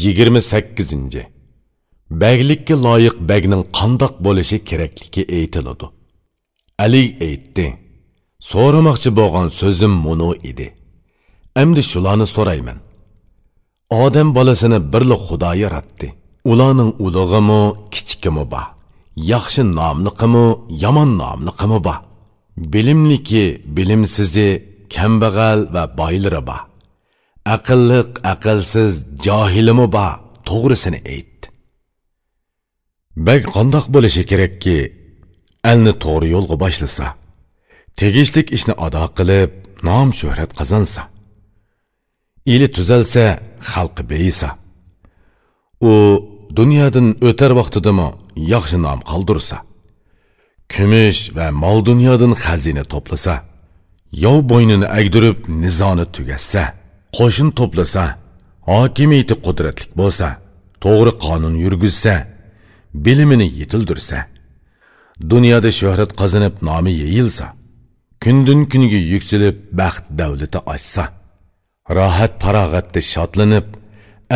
28. Bəglikə layiq bəgnin qandaq bo'lishi kerakligi aytiladi. Ali aytdi. So'ramoqchi bo'lgan so'zim munu edi. Endi shularni so'rayman. Odam bolasini birli Xudo yaratdi. Ularning ulug'imi, kichikimi bor. Yaxshi nomliqimi, yomon nomliqimi bor. Bilimliki, bilimsizi, kambag'al va boylari bor. Aqlliq aqlsiz johilimi bor? To'g'risini aytdi bak qandoq bo'lishi kerakki alni to'g'ri yo'lga boshlasa tegishlik ishni ado qilib nom shuhrat qozonsa ili tuzalsa xalqi beyisa u dunyodan o'tar vaqtidami yaxshi nom qoldirsa kumush va mol dunyodan xazina to'plasa yov bo'ynini agdirib nizoni tugatsa qo'shin to'plasa hokimiyati qudratli bo'lsa to'g'ri qonun yurgizsa bilimini yetildirsa dunyoda shuhrat qozonib nomi yeyilsa kundan kunga yuksilib baxt davlati ochsa rohat farog'atda shodlanib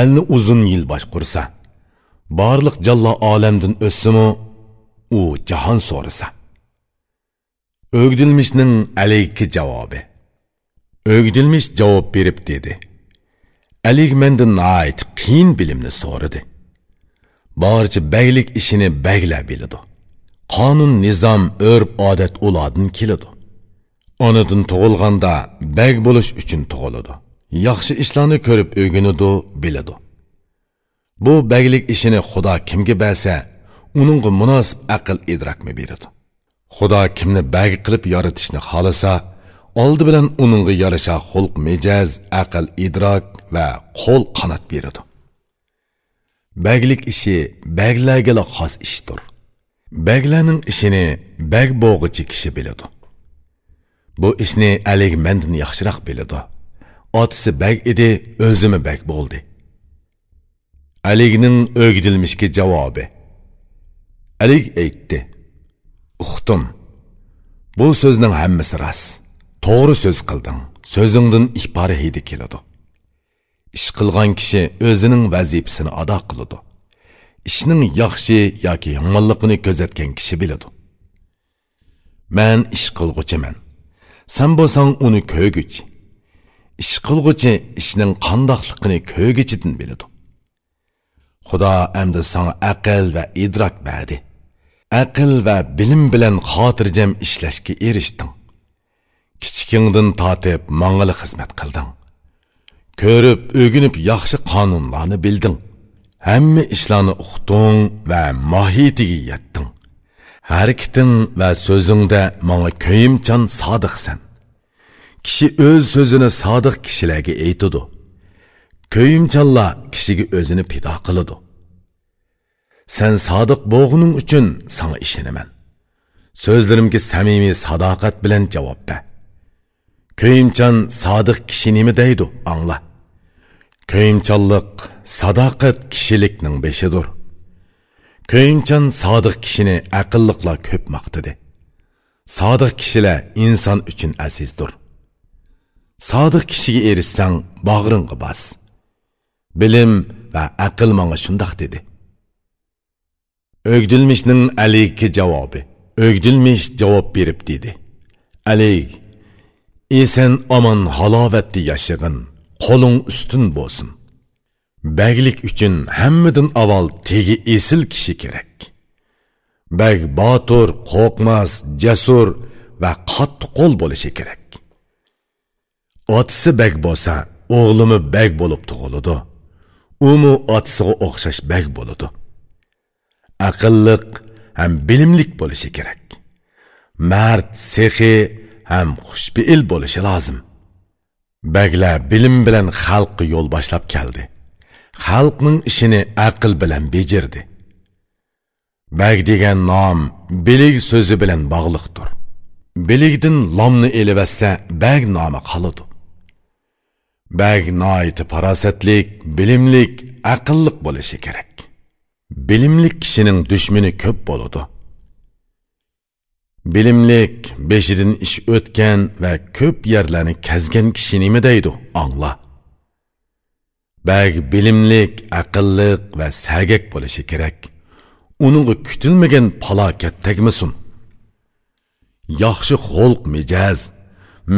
alni uzun yil boshqursa borliq jallo olamdan o'ssimu u jahon so'rasa o'gdilmishning alayki javobi. O'gdilmish javob berib dedi. Alik mendan ait qiyin bilimni so'radi. Barcha baglik ishini baglar biladi. Qonun nizom urf odat ulardan keladi. Onadan tug'ilganda bag bo'lish uchun tug'iladi. Yaxshi ishlarni ko'rib o'rganadi biladi. Bu baglik ishini xudo kimga bersa uningga munosib aql idrokmi beradi. Xudo kimni bag qilib yaratishni xohlasa oldi bilan uningga yarasha xulq mijaz aql idrok va qo'l qanot beradi. Baglik ishi baglarga xos ishdir. Baglarning ishini bag bo'g'ichi kishi biladi. Bu ishni alik mendan yaxshiroq biladi. Otisi bag edi o'zimi bag bo'ldi. Aligning o'gdilmishga javobi. Alik aytdi uxtim bu so'zning hammasi rost to'g'ri so'z qilding. So'zingdan ibora hidi keladi. Ish qilgan kishi o'zining vazifasini ado qiladi. Ishning yaxshi yoki yomonligini ko'zatgan kishi biladi. Man ish qilg'uchiman san bo'lsang uni ko'guchi ish qilg'uchi ishning qandoqligini ko'rgichidan biladi. Xudo endi sanga aql va idrok berdi. Aql va bilim bilan xotirjam ishlashga erishding kichikingdan tortib mang'ili xizmat qilding. Ko'rib o'ginib yaxshi qonunlarni bilding. Hamma ishlarni uqding va mohiyatiga yetding. Harakating va so'zingda manga ko'yimchan sodiqsan. Kishi o'z so'zini sodiq kishilarga aytadi ko'yimchanlar kishiga o'zini pido qiladi sen sodiq bo'g'uning uchun sanga ishonaman. So'zlarimga samimiy sadoqat bilan javob ber. Köyümcan sadiq kishi nima deydi angla Köyümchanlik sadoqat kishilikning beshidir Köyümcan sodiq kishini aqlliqlar ko'p Садық sodiq kishilar inson uchun azizdir. Sodiq kishiga erishsang bag'ringga bos bilim va aql menga shundoq dedi. O'gdilmishning aliki javobi. O'gdilmish javob berib dedi. Alik esen omon halovatda yashag'in qo'ling ustun bo'lsin. Baglik uchun hammadan avval tegi esil kishi kerak. Bag botur qo'rqmas jasur va qattiq qo'l bo'lishi kerak. Otisi bag bo'lsa o'g'limi bag bo'lib tug'iladi. Umu otasiga o'xshash bag bo'ladi. Aqlliq ham bilimlik bo'lishi kerak. Mard sehi ham xushbeil bo'lishi lozim. Baglar bilim bilan xalqqa yo'l boshlab keldi. Xalqning ishini aql bilan bejirdi bag degan nom bilik so'zi bilan bog'liqdir. Biligdin lomni elibassa bag nomi qoladi. Bag noiti farosatlik bilimlik aqlliq bo'lishi kerak. Bilimlik kishining dushmani ko'p bo'ladi. Bilimlik beshirin ish o'tgan va ko'p yerlarni kazgan kishi nima deydi? Angla bag bilimlik aqlliq va sagak bo'lishi kerak. Uningga kutilmagan palokat tegmasin. Yaxshi xulq mijoz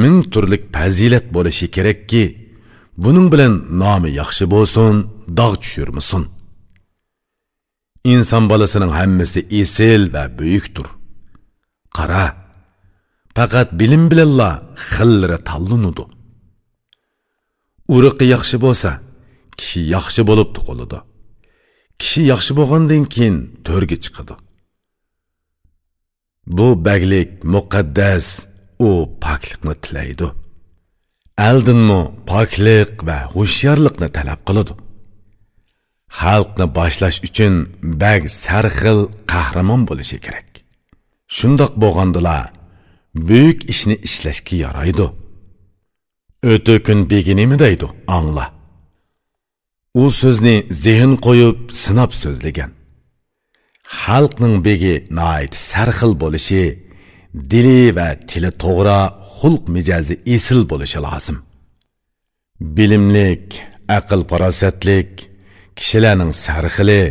ming turlik fazilat bo'lishi kerakki buning bilan nomi yaxshi bo'lsin dog' tushirmasin. Inson bolasining hammasi esil va buyukdir. Qara. Faqat bilim bilanla xillari tanlanadi urug'i yaxshi bo'lsa kishi yaxshi bo'lib tug'iladi kishi yaxshi bo'lgandan keyin to'rga chiqadi. Bu baglik muqaddas u poklikni tilaydi. Aldinmi poklik va hushyorlikni talab qiladi. Xalqni boshlash uchun bag sarxil qahramon bo'lishi kerak. Shundoq bo'lgandila buyuk ishni ishlashga yaraydi. O'ti kun begi deydi angla u so'zni zehn qo'yib sinab so'zlagan. Xalqning begi nayt sarxil bo'lishi dili va tili to'g'ri xulq mijozi esil bo'lishi lozim. Bilimlik aql farosatlik kishilarning sarxili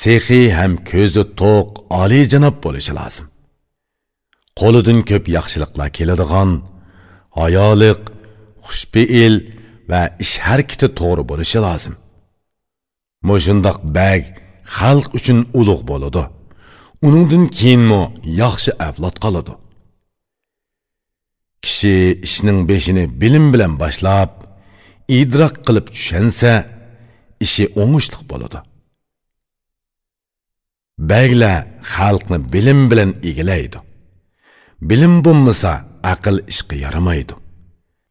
sehiy ham ko'zi to'q oliyjanob bo'lishi lozim. Qo'lidan ko'p yaxshiliklar keladigan hayoliq xushpeil va ish harakati to'g'ri bo'lishi lozim. Mushundoq bag xalq uchun ulug' bo'ladi. Uningdan keyinmi yaxshi avlod qoladi. Kishi ishning beshini bilim bilan boshlab idrok qilib tushansa ishi o'ngishliq bo'ladi. Baglar xalqni bilim bilan egilaydi bilim bo'lmasa aql ishqi yaramaydi.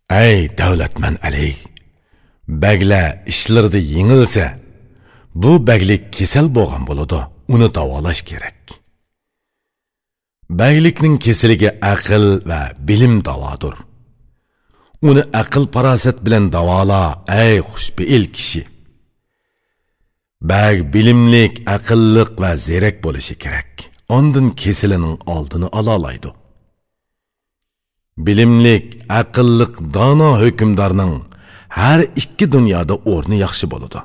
Ey davlatman ali bagla ishlarda yengilsa bu baglik kasal bo'lgan bo'ladi uni davolash kerak. Baglikning kesiliga aql va bilim davodir. Uni aql farosat bilan davola ey xushbeil kishi. Bag bilimlik aqlliq va zerak bo'lishi kerak. Ondan kesilining oldini ololaydi bilimlik aqlliq dono hukmdorning har ikki dunyoda o'rni yaxshi bo'ladi.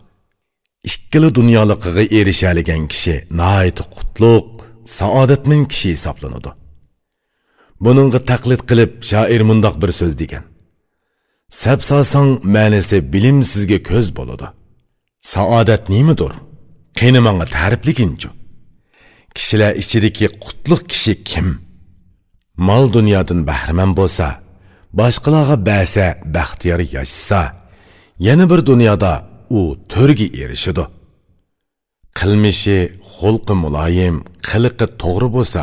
Ikkili dunyoliqiga erishaligan kishi nihoyat qutluq saodatmin kishi hisoblanadi. Buningga taqlid qilib shoir mundoq bir so'z degan. Sapsosang ma'nisi bilimsizga ko'z bo'ladi. Saodat nimadir qani manga ta'rifliginchu kishilar ichidagi qutluq kishi kim? Mol dunyodan bahramand bo'lsa boshqalarga ba'sa baxtiyor yashasa yana bir dunyoda u to'rga erishidi qilmishi xulqi muloyim qiliqi to'g'ri bo'lsa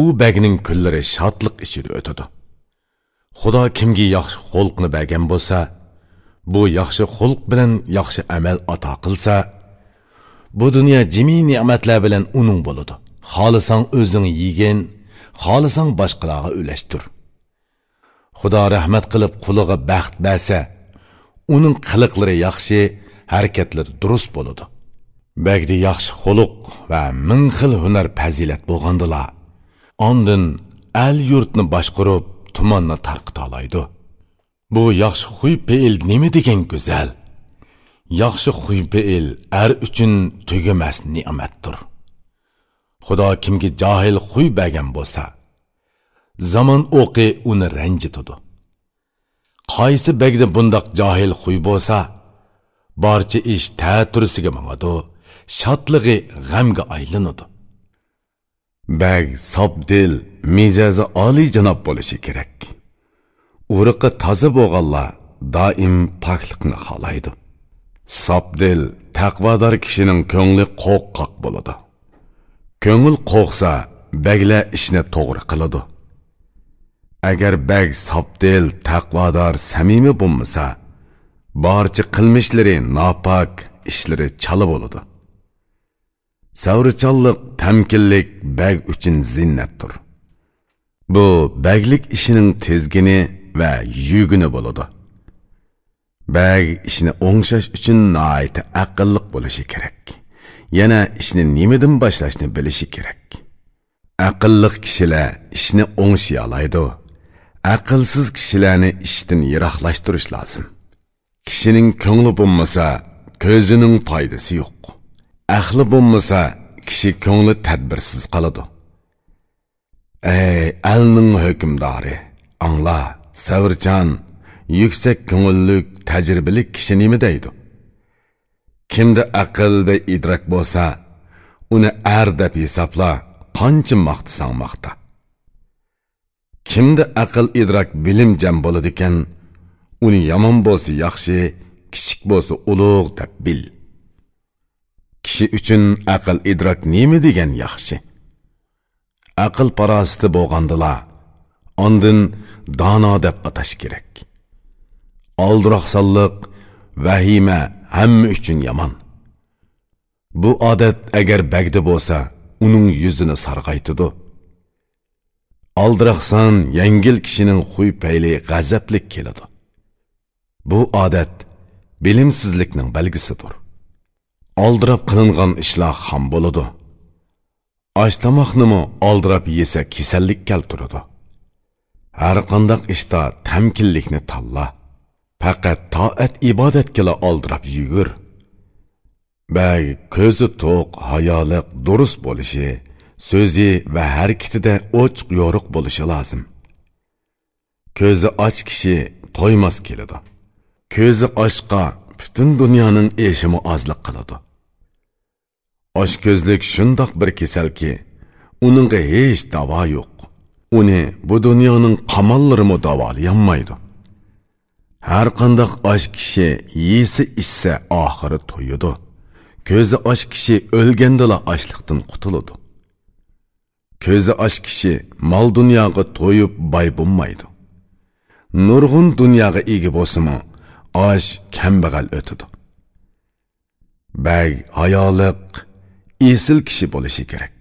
u bagning kunlari shodliq ichida o'tadi. Xudo kimga yaxshi xulqni bergan bo'lsa bu yaxshi xulq bilan yaxshi amal ato qilsa bu dunyo jimi ne'matlar bilan uning bo'ladi. Xohlasang o'zing yegin xohlasang boshqalarga ulashtir xudo rahmat qilib quliga baxt bersa uning qiliqlari yaxshi harakatlari durust bo'ladi. Bagdi yaxshi xuluq va ming xil hunar fazilat bo'lgandilar. Ondin al yurtni boshqarib tumonni tarqita oladi bu yaxshi xuy peil nima degan go'zal? Yaxshi xuy peil ar uchun tugamas ne'matdir xudo kimga johil xuy bergan bo'lsa zamon o'qi uni ranjitadi qaysi bagda bundoq johil xuy bo'lsa barcha ish ta'turisiga mangadi shodlig'i g'amga aylanadi. Bag sobdil mijozi oliyjanob bo'lishi kerak. Urug'i toza bo'lganlar doim poklikni xohlaydi. Sobdil taqvodor kishining ko'ngli qo'rqoq bo'ladi. Ko'ngil qo'rqsa baglar ishni to'g'ri qiladi. Agar bag sobdil taqvodor samimiy bo'lmasa barcha qilmishlari nopok ishlari chala bo'ladi. Savrichanlik tamkinlik bag uchun zinnatdir. Bu baglik ishining tezgini va yugini bo'ladi. Bag ishni o'ngshash uchun noiti aqlliq bo'lishi kerak. Yana ishni nimadan boshlashni bilishi kerak. Aqlliq kishilar ishni o'ngshay oladi aqlsiz kishilarni ishdan yiroqlashtirish lozim. Kishining ko'ngli bo'lmasa ko'zining foydasi yo'q. Ahli bo'lmasa kishi ko'ngli tadbirsiz qoladi. Ey alning hukmdori angla savrchan yuksak ko'ngillik tajribali kishi nima deydi? Kimda aql va idrok bo'lsa uni ar deb hisobla qancha maqtasang maqta kimda aql idrok bilim jam bo'ladi ekan uni yomon bo'lsa yaxshi kichik bo'lsa ulug' deb bil. Kishi uchun aql idrok nima degan yaxshi? Aql parosati bo'lgandila ondin dono deb atash kerak. Oldiroqsonliq vahima hamma uchun yomon. Bu odat agar bagda bo'lsa uning yuzini sarg'aytidi. Oldiroqsan yangil kishining huy payli g'azablik keladi. Bu odat bilimsizlikning belgisidir. Oldirab qilingan ishlar ham bo'ladi. Osh tomoqnimi oldirab yesa kasallik keltiradi. Har qandoq ishda tamkinlikni tanla. Faqat toat ibodatkila oldirab yugur. Bag ko'zi to'q hayoliq durust bo'lishi so'zi va harakatida ochiq yo'riq bo'lishi lozim. Ko'zi och kishi to'ymas keladi. Ko'zi ochqa butun dunyoning eshimi ozliq qiladi. Oshko'zlik shundoq bir kasalki uningga hech davo yo'q. Uni bu dunyoning qamollarimi davolayolmaydi har qandoq osh kishi yesi ichsa oxiri to'yidi. Ko'zi och kishi o'lgandala ochliqdan qutuladi. Ko'zi och kishi mol dunyoga to'yib boy bo'lmaydi. Nurg'un dunyoga ega bo'lsimi osh kambag'al o'tadi. Bag hayoliq esil kishi bo'lishi kerak.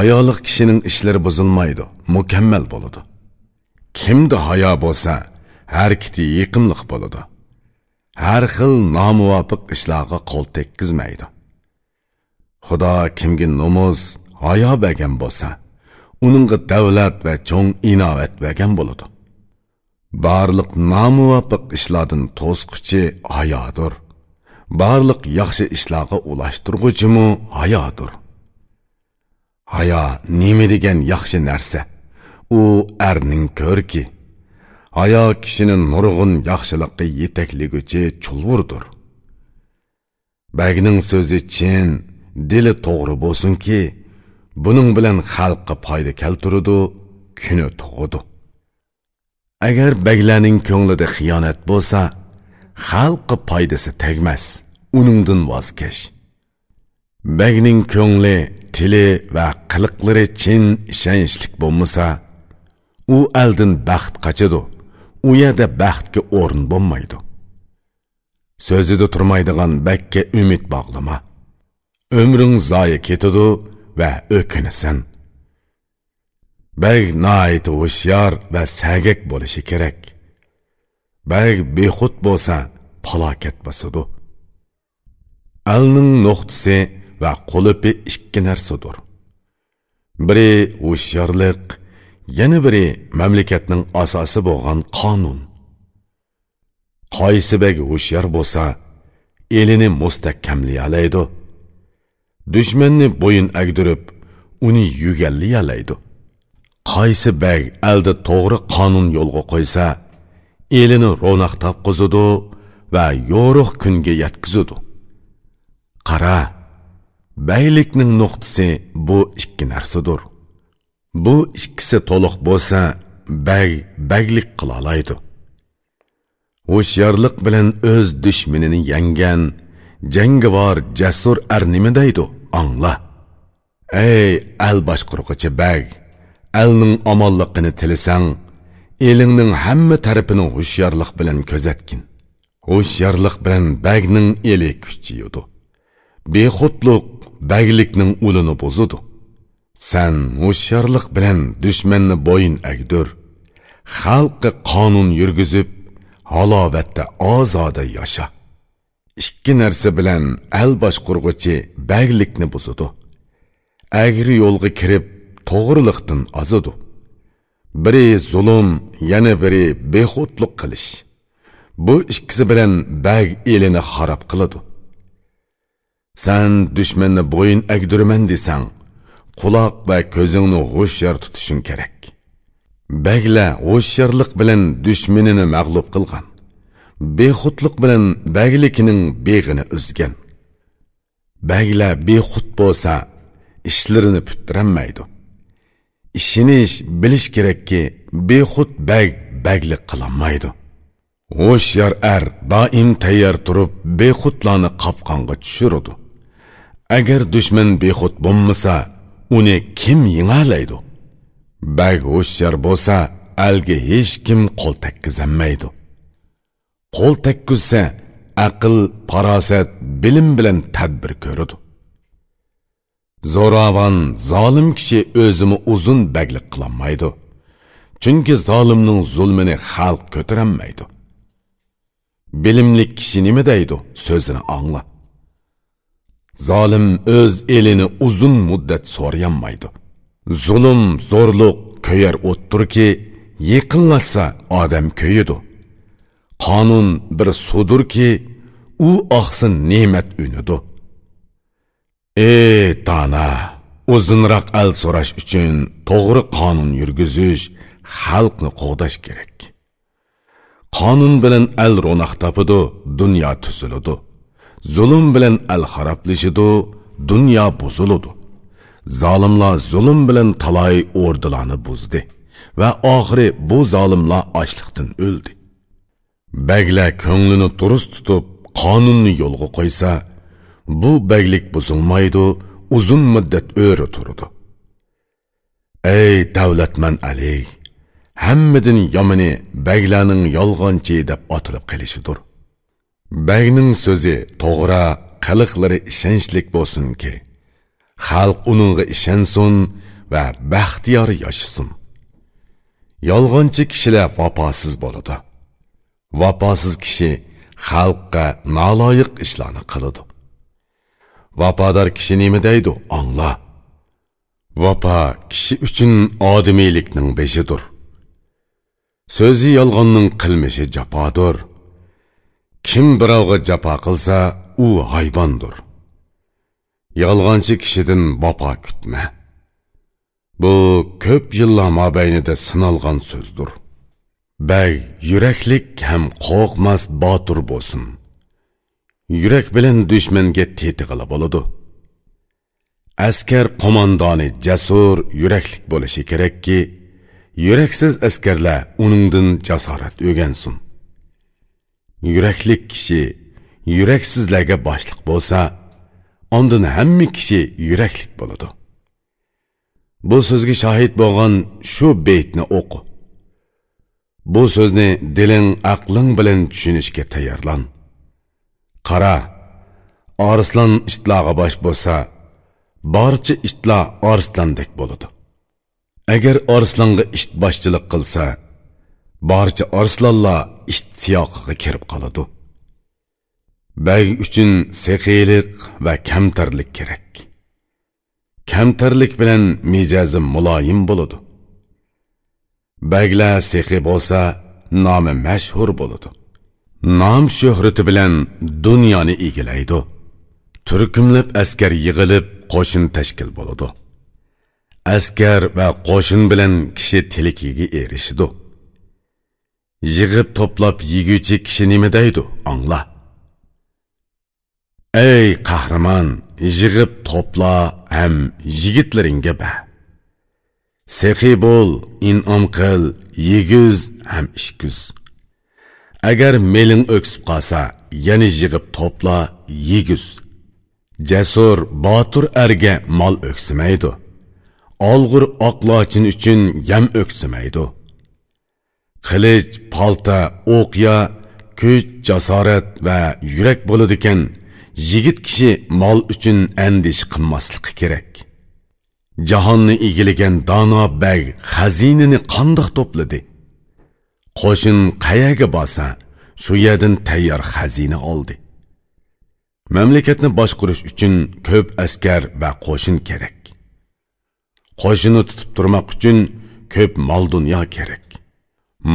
Ayoliq kishining ishlari buzilmaydi mukammal bo'ladi. Kimda hayo bo'lsa harakati yiqimliq bo'ladi. Har xil nomuvofiq ishlarga qo'l tekkizmaydi. Xudo kimga nomus hayo bergan bo'lsa uningga davlat va cho'ng inovat bergan bo'ladi. Barliq nomuvofiq ishlardan to'squchi hayodir barliq yaxshi ishlarga ulashtirguchimu hayodir hayo nima degan yaxshi narsa? U arning ko'rki. Hayo kishini nurg'un yaxshilikqa yetakliguchi chulvurdir bagning so'zi chin dili to'g'ri bo'lsinki buning bilan xalqqa foyda keltirudi kuni tug'idi agar baglarning ko'nglida xiyonat bo'lsa xalqqa foydasi tegmas uningdan voz kech bagning ko'ngli tili va qiliqlari chin ishonchlik bo'lmasa u aldin baxt qochadi u yerda baxtga o'rin bo'lmaydi. So'zida turmaydigan bakka umid bog'lama umring zoyi ketadi va o'kinasan bag noit hushyor va sagak bo'lishi kerak. Bag behud bo'lsa falokat bosadi. Alning nuqtasi va qulupi ikki narsadir. Biri hushyorlik yana biri mamlakatning asosi bo'lgan qonun. Qaysi bag hushyor bo'lsa elini mustahkamlayalaydi dushmanni bo'yin agdirib uni yugallayalaydi qaysi bag alda to'g'ri qonun yo'lga qo'ysa elini ro'naq topqizadi va yorug' kunga yetkazadi qara baylikning nuqtasi bu ikki narsadir. Bu ikkisi to'liq bo'lsa bag baglik qilolaydi hushyorlik bilan o'z dushmanini yengan jangovar jasur ar nima deydi? Angla ey al boshqurg'ichi bag alning omonligini tilasang elingning hamma tarafini hushyorlik bilan kuzatgin hushyorlik bilan bagning eli kuchiydi bexudlik baglikning ulini buzudi san hushyorlik bilan dushmanni bo'yin agdur xalqqa qonun yurgizib halovatda ozoda yasha. Ikki narsa bilan al boshqurg'uchi baglikni buzudi agri yo'lga kirib to'g'riliqdan ozidi biri zulm yana biri bexudlik qilish. Bu ikkisi bilan bag elini xarob qiladi. San dushmanni bo'yin agdurman desang quloq va ko'zingni g'ushyor tutishing kerak. Bagla g'ushyorlik bilan dushmanini mag'lub qilgan. Bexudlik bilan baglikining beg'ini uzgan. Bagla bexud bo'lsa ishlarini puttiranmaydi. Ishinish bilish kerakki bexud bag baglik qilolmaydi. Hoşyar er doim tayyor turib bexudlarni qopqonga tushiradi. Agar dushman bexud bo'lmasa uni kim yengalaydi bag ho'shyar bo'lsa alga hech kim qo'l takkizolmaydi qo'l takkizsa aql farosat bilim bilan tadbir ko'radi. Zo'ravon zolim kishi o'zini uzun baglik qilolmaydi. Chunki zolimning zulmini xalq ko'tarolmaydi bilimli kishi nima deydi? So'zini angla. Zolim o'z elini uzun muddat so'rayolmaydi. Zulm zo'rliq ko'yar o'ttirki yiqinlatsa odam ko'yidi qonun bir sudurki u oqsin ne'mat unidi. Ey dona uzunroq al so'rash uchun to'g'ri qonun yurgizish xalqni qo'g'dash kerak. Qonun bilan al ro'naq topidi dunyo tuziladi zulm bilan al xaroblashidi dunyo buziladi zolimlar zulm bilan talay o'rdilarni buzdi va oxiri bu zolimlar ochliqdan o'ldi baglar ko'nglini durust tutib qonunni yo'lga qo'ysa bu baglik buzilmaydi uzun muddat o'ri turdi ey davlatman ali hammadan yomini baglarning yolg'onchi deb otilib qilishidir bagning so'zi to'g'ri qiliqlari ishonchlik bo'lsinki. Xalq uningga ishonsin va baxtiyor yashasin. Yolg'onchi kishilar vafosiz bo'ladi. Vafosiz kishi xalqqa noloyiq ishlarni qiladi. Vafodor kishi nima deydi? Angla vafo kishi uchun odimiylikning beshidir. So'zi yolg'onning qilmishi jafodir kim birovga jafo qilsa u hayvondir. Yolg'onchi kishidan vafo kutma. Bu ko'p yillar mobaynida sinalgan so'zdir. Bay yuraklik ham qo'rqmas botir bo'lsin. Yurak bilan dushmanga tetig'ila bo'ladi. Askar qo'mondoni jasur yuraklik bo'lishi kerakki yuraksiz askarlar uningdan jasorat o'rgansin. Yuraklik kishi yuraksizlarga boshliq bo'lsa ondan hamma kishi yuraklik bo'ladi. Bu so'zga shohid bo'lgan shu beytni o'qi. Bu so'zni diling aqling bilan tushunishga tayyorlan. Qara orislan itlog'i bosh bo'lsa barcha itlar orislandek bo'ladi. Agar orislonga it boshchilik qilsa barcha arslonlar ishtiyoqiga kirib qoladi. Bag uchun sexiylik va kamtarlik kerak. Kamtarlik bilan mijozi muloyim bo'ladi. Baglar sehi bo'lsa nomi mashhur bo'ladi. Nom shuhrati bilan dunyoni egallaydi turkumlab askar yig'ilib qo'shin tashkil bo'ladi. Askar va qo'shin bilan kishi tilikiga erishidi yig'ib to'plab yeguvchi kishi nima deydi? Angla. Ey qahramon yig'ib to'pla ham yigitlaringga ba. Sexiy bo'l inom qil yeguz ham ishkuz. Agar meling o'ksib qolsa yana yig'ib to'pla yeguz jasur botur arga mol o'ksimaydi. Olg'ir oqlochin uchun yam o'ksimaydi. Qilich palta o'qya kuch jasorat va yurak bo'ladigan yigit kishi mol uchun andish qilmasligi kerak. Jahonni egilagan dono bag xazinini qandoq to'pladi? Qo'shin qayaga borsa shu yerdan tayyor xazina oldi. Mamlakatni boshqarish uchun ko'p askar va qo'shin kerak. Qo'shini tutib turmoq uchun ko'p mol dunyo kerak.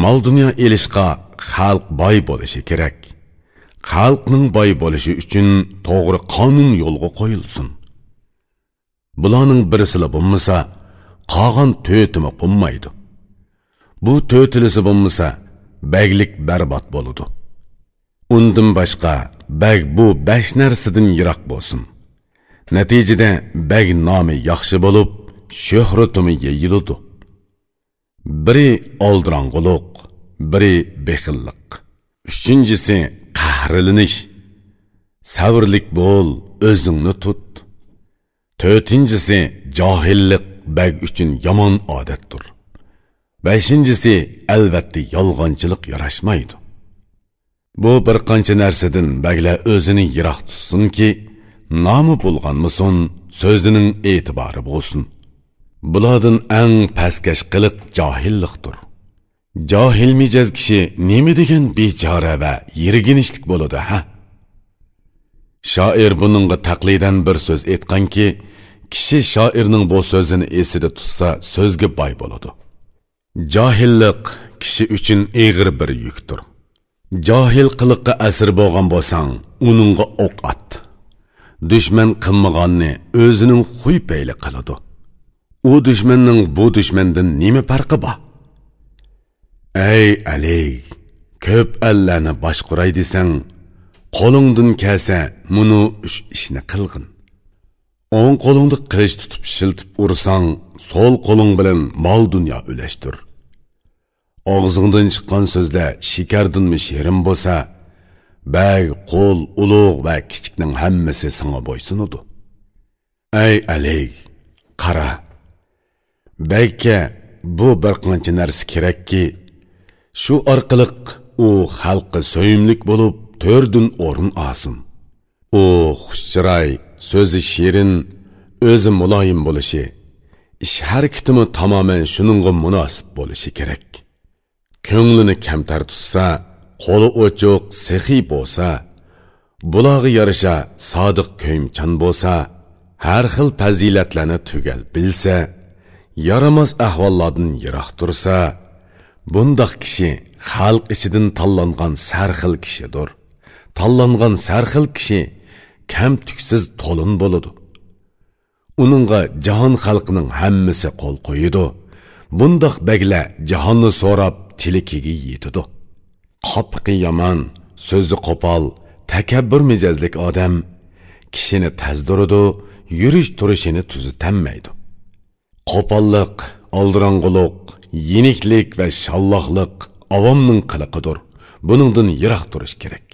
Mol dunyo elishqa xalq boy bo'lishi kerak. Xalqning boy bo'lishi uchun to'g'ri qonun yo'lga qo'yilsin. Bularning birisili bo'lmasa qolgan to'timi qunmaydi bu to'tilisi bo'lmasa baglik barbod bo'ladi. Undan boshqa bag bu besh narsadan yiroq bo'lsin. Natijada bag nomi yaxshi bo'lib shuhratimi yeyiladi. Biri oldirong'uliq biri behilliq uchinchisi qahrlanish savrlik bo'l o'zingni tut. To'rtinchisi johillik bag uchun yomon odatdir. Beshinchisi albatta yolg'onchilik yarashmaydi. Bu bir qancha narsadan bagla o'zini yiroq tutsinki nomi bo'lganmisin so'zining e'tibori bo'lsin. Bulardan eng pastkash qiliq johillikdir johil mijoz kishi nima degan bechora va yirginishlik bo'ladi ha? Shoir buningga taqlidan bir so'z aytganki kishi shoirning bu so'zini esida tutsa so'zga boy bo'ladi. Johillik kishi uchun eg'ir bir yukdir. Johil qiliqqa asir bo'lgan bo'lsang uningga o'q ot dushman qilmaganni o'zining xuy payli qiladi. U dushmanning bu dushmandan nima farqi bor? Ey ali ko'p allarni boshquray desang qo'lingdan kelsa muni uch ishni qilg'in. O'ng qo'lingda qilich tutib shiltib ursang so'l qo'ling bilan mol dunyo ulashtir og'zingdan chiqqan so'zlar shikardinmi sherim bo'lsa bag qo'l ulug' va kichikning hammasi sanga bo'ysunadi ey ali qara balki bu bir qancha narsa kerakki shu orqali u xalqqa so'yimlik bo'lib to'rdin o'rin olsin. U xushchiroy so'zi shirin o'zi muloyim bo'lishi ish harakatimi tamoman shuningga munosib bo'lishi kerak. Ko'nglini kamtar tutsa qo'li ochiq sehiy bo'lsa bulog'i yarasha sodiq ko'ymchan bo'lsa har xil fazilatlarni tugal bilsa yaramas ahvollardan yiroq tursa bundoq kishi xalq ichidan tanlangan sarxil kishidir. Tanlangan sarxil kishi kam tuksiz to'lin bo'ladi. Uningga jahon xalqining hammasi qo'l qo'yidi bundoq bagla jahonni so'rab tilikiga yetidi qopqi yomon so'zi qo'pol takabbur mijozlik odam kishini tazdirudi yurish turishini tuzitanmaydi qo'pollik oldirong'uliq yeniklik va shallohlik avomning qiliqidir. Buningdan yiroq turish kerak.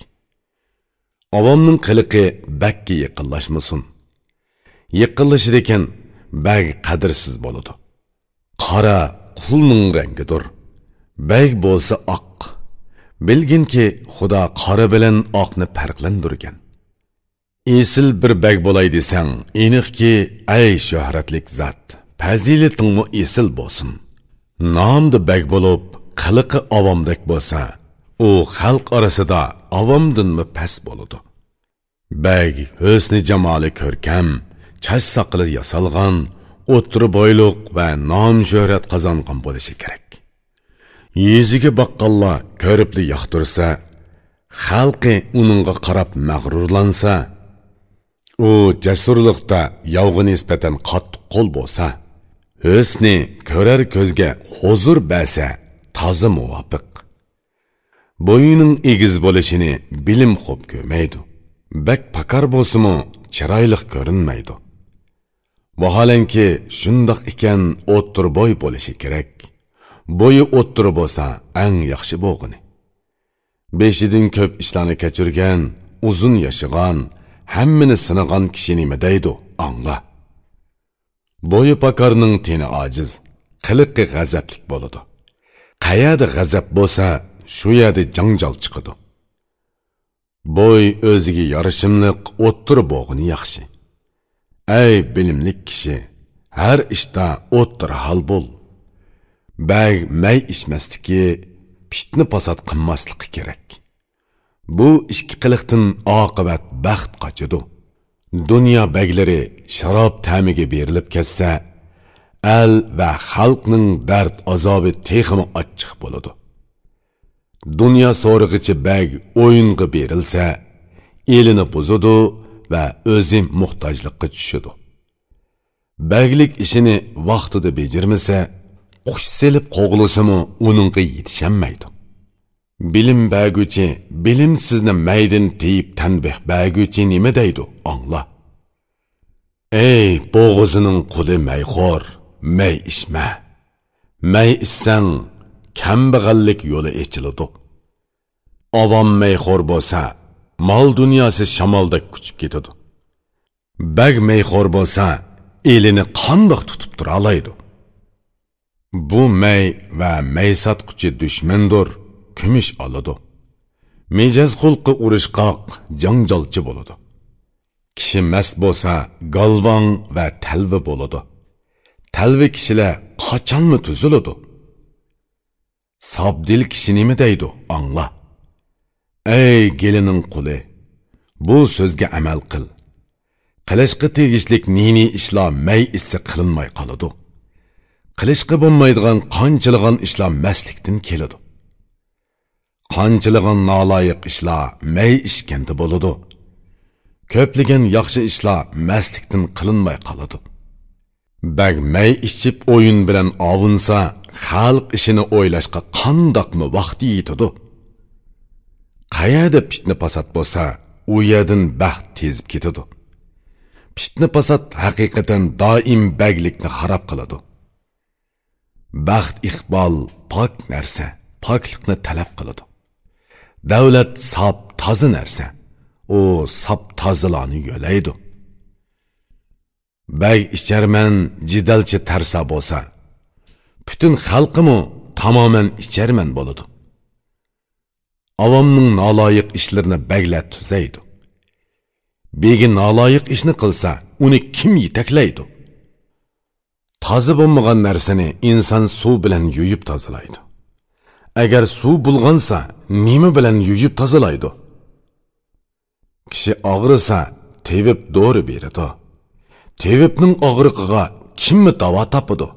Avomning qiliqi bakka yiqinlashmasin yiqinlashir ekan bag qadrsiz bo'ladi. Qora qulning rangidir. Bag bo'lsa oq. Bilginki xudo qora bilan oqni farqlandirgan. Esil bir bag bo'lay desang aniqki ay shuhratlik zot fazilatingmi esil bo'lsin. Nomdi bag bo'lib qiliqi avomdek bo'lsa u xalq orasida ovomdinmi past bo'ladi. Bag husni jamoli ko'rkam chash soqili yasalgan o'tiri boyliq va nom shuhrat qozongan bo'lishi kerak. Yuziga boqqanlar ko'ribli yoqtirsa xalqi uningga qarab mag'rurlansa u jasurlikda yovg'i nisbatan qattiq qo'l bo'lsa husni ko'rar ko'zga huzur bersa toza muvofiq. Bo'yining egiz bo'lishini bilim xo'p ko'rmaydi bak pakar bo'lsimi chiroyli ko'rinmaydi. Vaholanki shundoq ekan o'ttirbo'y bo'lishi kerak. Bo'yi o'ttiri bo'lsa eng yaxshi bo'g'ini. Beshidan ko'p ishlarni kechirgan uzun yashagan hammani sinagan kishini nima deydi angla bo'yi pakarning teni ojiz qiliqi g'azablik bo'ladi. Qayerda g'azab bo'lsa shu yerda janjal chiqadi. Bo'y o'ziga yarashimliq o'ttir bo'g'ini yaxshi. Ey bilimlik kishi har ishda o'ttir hal bo'l. Bag may ichmasligi pitni pasat qilmasligi kerak. Bu ikki qiliqdan oqibat baxt qochadi. Dunyo baglari sharob ta'miga berilib ketsa al va xalqning dard azobi texmi ochiq bo'ladi. Dunyo so'rig'ichi bag o'yinga berilsa elini buzadi va o'zi muhtojlikqa tushadi. Baglik ishini vaqtida bejirmasa qush selib qo'g'lisimi uningga yetishamaydi bilim baguvchi bilim sizni maydin tiyib tanbeh baguvchi nima deydi angla ey bo'g'izining quli mayxo'r may ishma may issang kambag'allik yo'li echiladi ovom mayxo'r bo'lsa mol dunyosi shamolda kuchib ketadi bag mayxo'r bo'lsa elini qandoq tutib tura oladi bu may va may sotquchi dushmandir kumush oladi mijoz xulqi urishqoq janjolchi bo'ladi kishi mast bo'lsa galvon va talvi bo'ladi talvi kishilar qachonmi tuziladi sobdil kishi nima deydi angla ey gelining quli bu so'zga amal qil qilishqa tegishlik nini ishlar may issi qilinmay qoladi qilishqa bo'lmaydigan qanchilg'an ishlar mastlikdan keladi qanchilg'an noloyiq ishlar may ishkanda bo'ladi. Ko'pligan yaxshi ishlar mastlikdan qilinmay qoladi. Bag may ichib o'yin bilan ovunsa xalq ishini o'ylashga qandoqmi vaqti yetadi? Qayerda pitni pasat bo'lsa u yerdan baxt tezib ketadi. Pitni pasat haqiqatan doim baglikni xarob qiladi. Baxt iqbol pok narsa poklikni talab qiladi. Davlat sop toza narsa. U sop tozalarni yo'laydi. Bag icharman jidalchi tarsa bo'lsa butun xalqimu tamoman icharman bo'ladi. Avomning noloyiq ishlarini baglar tuzaydi. Begi noloyiq ishni qilsa uni kim yetaklaydi? Toza bo'lmagan narsani inson suv bilan yuyib tozalaydi agar suv bulg'ansa nima bilan yuyib tozalaydi. Kishi og'risa tevib do'ri beradi. Tevibning og'riqiga kimmi davo topadi?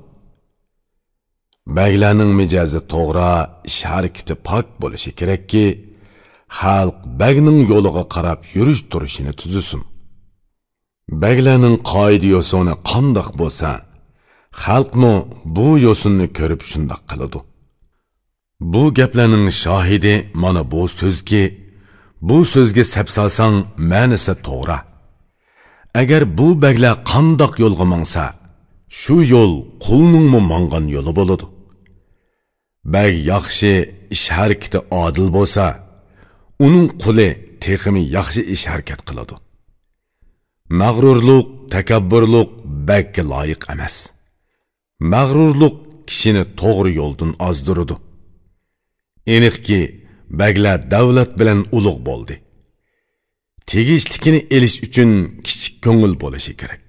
Baglarning mijozi to'g'ri ish harakati pok bo'lishi kerakki xalq bagning yo'liga qarab yurish turishini tuzsin baglarning qoida yo'soni qandoq bo'lsa xalqmi bu yo'sinni ko'rib shundoq qiladi. Bu gaplarning shohidi mana bu so'zki bu so'zga sapsasang ma'nisi to'g'ri. Agar bu baglar qandoq yo'lga mongsa shu yo'l qulningmi mangan yo'li bo'ladi. Bag yaxshi ish harakati odil bo'lsa uning quli teximi yaxshi ish harakat qiladi. Mag'rurlik takabburlik bagga loyiq emas. Mag'rurlik kishini to'g'ri yo'ldan ozdiradi. Aniqki baglar davlat bilan ulug' bo'ldi. Tegishlikini elish uchun kichik ko'ngil bo'lishi kerak.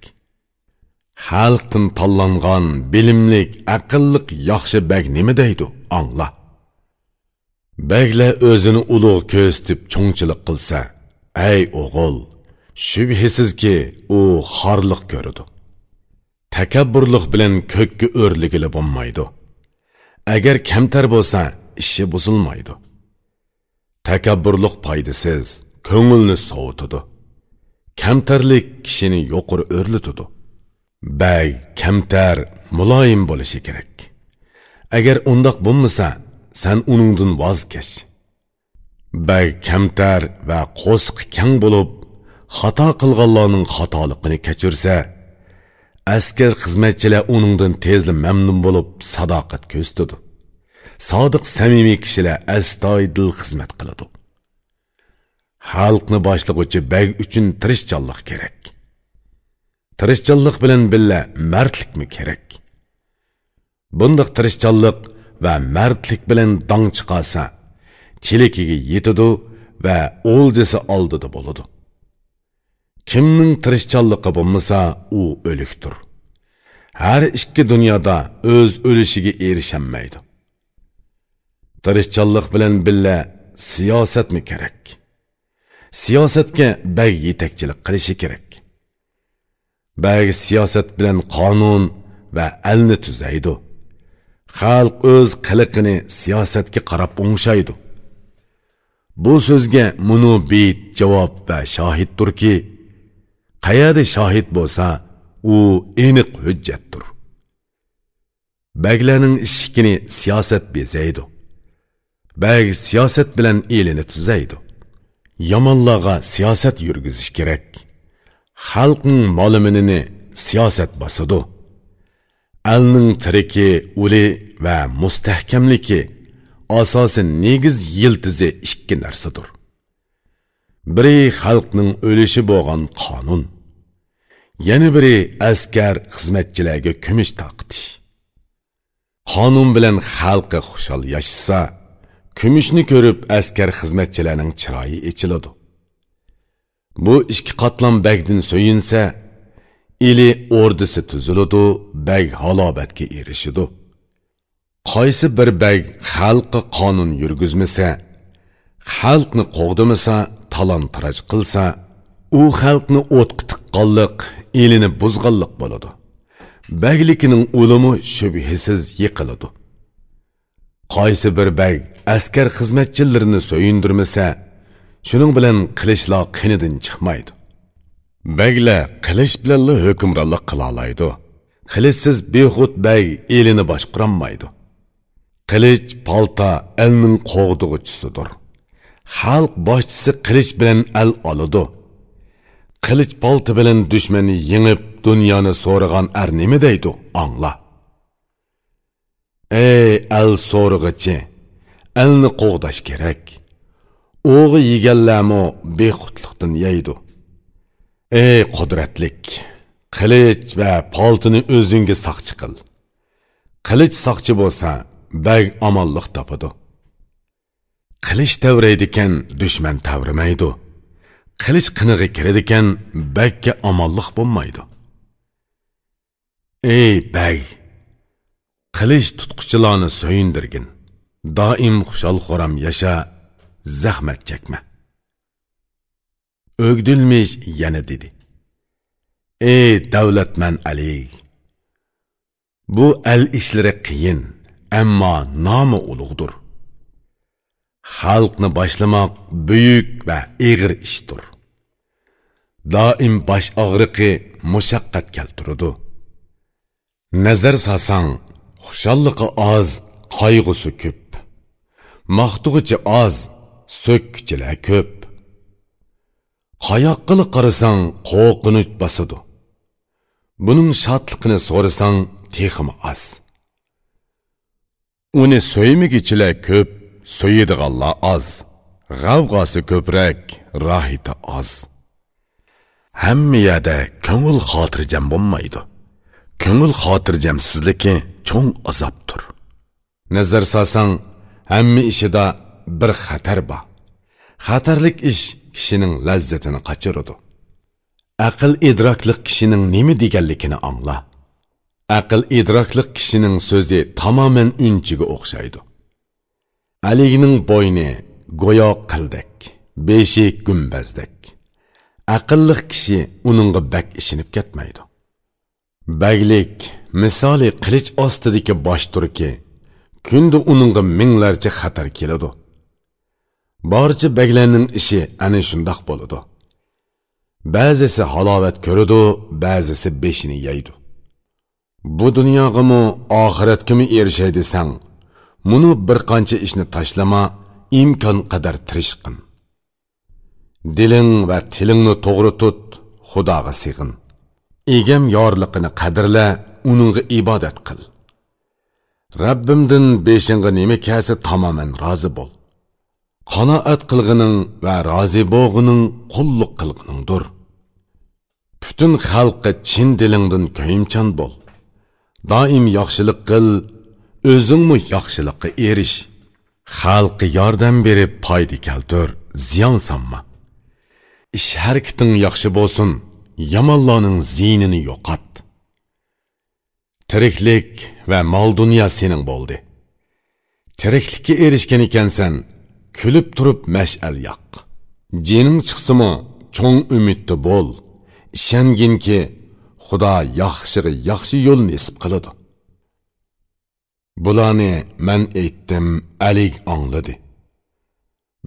Xalqdan tanlangan bilimlik aqlliq yaxshi bag nima deydi angla bagla o'zini ulug' ko'zitib cho'ngchilik qilsa ey o'g'il shubhisizki u xorliq ko'radi. Takabburlik bilan ko'kka o'rligili bo'lmaydi. Agar kamtar bo'lsa ishi buzilmaydi takabburlik foydasiz ko'ngilni sovutadi kamtarlik kishini yuqori o'rlitadi bag kamtar muloyim bo'lishi kerak. Agar undoq bo'lmasa san uningdan voz kech bag kamtar va qo'sqi kang bo'lib xato qilganlarning xatoligini kechirsa askar xizmatchilar uningdan tezli mamnun bo'lib sadoqat ko'rsatadi. Sodiq samimiy kishilar astoydil xizmat qiladi. Xalqni boshlig'uvchi bag uchun tirishchanlik kerak. Tirishchanlik bilan birga mardlikmi kerak? Bundoq tirishchanlik va mardlik bilan dong chiqolsa tilikiga yetadi va o'ldisi oldida bo'ladi. Kimning tirishchanligi bo'lmasa u o'likdir. Har ikki dunyoda o'z o'lishiga erishaolmaydi tirishchanlik bilan billa siyosatmi kerak? Siyosatga bag yetakchilik qilishi kerak. Bag siyosat bilan qonun va alni tuzaydi. Xalq o'z qiliqini siyosatga qarab o'ngshaydi. Bu so'zga munubit javob va shohiddirki qayerda shohid bo'lsa u aniq hujjatdir. Baglarning ishikini siyosat bezaydi. Bag siyosat bilan elini tuzaydi yomonlarga siyosat yurgizish kerak xalqning moliminini siyosat bosadi alning tiriki uli va mustahkamligi asosi negiz yiltizi ikki narsadir biri xalqning o'lishi bo'lgan qonun. Yana biri askar xizmatchilarga kumush taqitish qonun bilan xalqi xushal yashasa kumushni ko'rib askar xizmatchilarning chiroyi ichiladi bu ikki qatlam bagdin so'yinsa ili ordisi tuziladi bag halobatga erishidi qaysi bir bag xalqqa qonun yurgizmasa xalqni qo'g'dimasa talon taraj qilsa u xalqni o'tqa tiqqanliq elini buzg'anliq bo'ladi baglikining o'limi shubhisiz yiqiladi qaysi bir bag askar xizmatchilarini so'yindirmasa shuning bilan qilishlar qinidan chiqmaydi. Baglar qilish bilanla hukmronlik qila oladi qilichsiz behud bag elini boshqarolmaydi qilich palta elning qo'g'dig'ichisidir xalq boshchisi qilich bilan al oladi. Qilich palta bilan dushmanni yengib dunyoni so'rag'an ar nima deydi angla ey al so'rg'ichi alni qo'g'dash kerak. O'g'i yeganlarmi bexudliqdan yeydi ey qudratlik qilich va poltini o'zingga saqchi qil. Qilich saqchi bo'lsa bag omonliq topadi. Qilich tavraydikan dushman tavrimaydi qilich qinig'i kiradikan bagga omonliq bo'lmaydi. Ey bag qilich tutquchilarni so'yindirgin. Doim xushol xo'ram yasha zahmat chekma. O'gdilmish yana dedi. Ey davlatman ali bu al ishlari qiyin ammo nomi ulug'dir. Xalqni boshlamoq buyuk va eg'ir ishdir. Doim bosh og'riqi mushaqqat keltiradi. Nazar solsang xushalliqi oz qayg'usi ko'p. Maqtug'ichi oz so'kkichilar ko'p. Qayoqqili qarasang qo'rqinch bosadi. Buning shodliqini so'rasang texmi oz. Uni so'ymigichilar ko'p so'yadiganlar oz. G'avg'osi ko'prak rohiti oz. Hamma yerda ko'ngil xotirjam bo'lmaydi. Ko'ngil xotirjamsizligi cho'ng azobdir. Nazar solsang hamma ishida bir xatar bor. Xatarlik ish kishining lazzatini qochiradi aql idrokli kishining nima deganligini angla. Aql idrokli kishining so'zi tamoman unchiga o'xshaydi. Aligining bo'yni go'yo qildek beshi gumbazdek. Aqlli kishi uningga bak ishinib ketmaydi. Baglik misoli qilich ostidagi bosh turki. Kunda uningga minglarcha xatar keladi. Borchi baglarning ishi ana shundoq bo'ladi. Ba'zisi halovat ko'radi ba'zisi beshini yeydi bu dunyog'imi oxiratgami erishay desang muni bir qancha ishni tashlama imkon qadar tirishqin. Diling va tilingni to'g'ri tut xudoga sig'in. Egam yorliqini qadrla uningga ibodat qil. Rabbimdin beshingga nima kelsa tamoman rozi bo'l. Qanoat qilg'ining va rozi bo'g'ining qulluq qilg'iningdir. Butun xalqqa chin dilingdan ko'yimchan bo'l. Doim yaxshilik qil o'zingmi yaxshilikqa erish. Xalqqa yordam berib foyda keltir ziyon sanma. Ish harakating yaxshi bo'lsin. Yomonlarning ziynini yo'qot tiriklik va mol dunyo sening bo'ldi. Tiriklikka erishgan ekansan kulib turib mash'al yoq jening chiqsimi cho'ng umidda bo'l. Ishonginki xudo yaxshiga yaxshi yo'l nesib qiladi bularni man aytdim alik angladi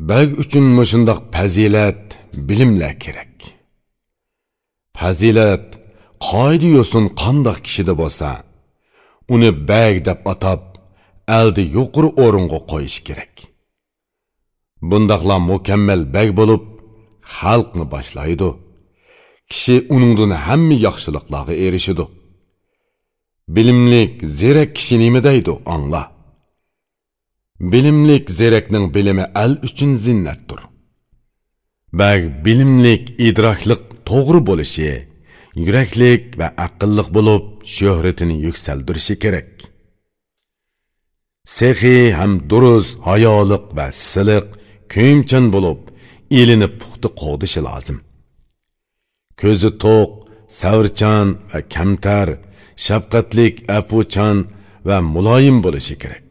bag uchun mushundoq fazilat bilimlar kerak fazilat qoida yo'sin qandoq kishida bo'lsa? Uni bag deb atab aldi yuqori o'ringa qo'yish kerak. Bundoqla mukammal bag bo'lib xalqni boshlaydi. Kishi uningdan hamma yaxshiliklarga erishidi bilimlik zerak kishi nima deydi angla bilimlik zerakning bilimi al uchun zinnatdir. Bag bilimlik idroklik to'g'ri bo'lishi yuraklik va aqlliq bo'lib shuhratini yuksaltirishi kerak. Sehiy ham durust hayoliq va siliq kuyimchan bo'lib elini puxta qo'dishi lozim. Ko'zi to'q savrchan va kamtar shafqatlik apuchan va muloyim bo'lishi kerak.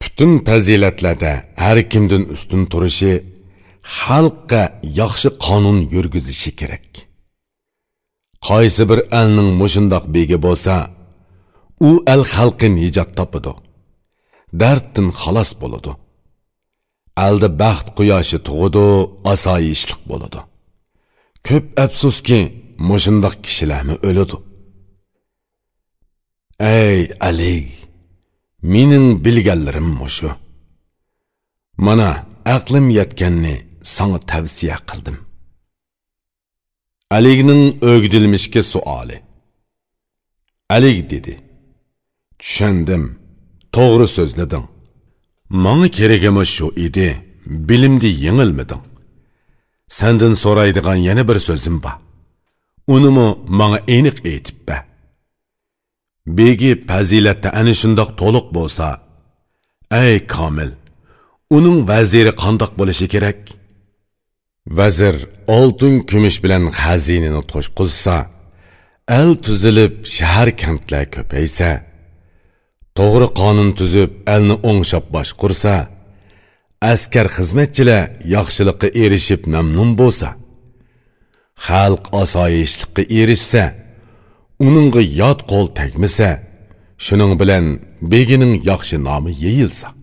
Butun fazilatlarda har kimdan ustun turishi xalqqa yaxshi qonun yurgizishi kerak. Qaysi bir alning mushundoq begi bo'lsa u al xalqi nijot topidi darddan xalos bo'ladi. Alda baxt quyoshi tug'idi osoyishlik bo'ladi. Ko'p afsuski mushundoq kishilarmi o'ladi. Ey ali mening bilganlarim mushu. Mana aqlim yetganni sana tavsiya qildim. Aligning o'gdilmishga suoli. Alik dedi. Tushundim to'g'ri so'zlading. Manga keragimi shu edi bilimni yengilmiding. Sandan so'raydigan yana bir so'zim bor. Unimi manga aniq aytib ber begi fazilatda ana shundoq to'liq bo'lsa ey komil uning vaziri qandoq bo'lishi kerak? Vazir oltin kumush bilan xazinani to'shqizsa al tuzilib shahar kentlar ko'paysa to'g'ri qonun tuzib elni o'ngshab boshqursa askar xizmatchilar yaxshilikqa erishib mamnun bo'lsa xalq osoyishlikqa erishsa uningga yot qo'l tegmasa shuning bilan begining yaxshi nomi yeyilsa.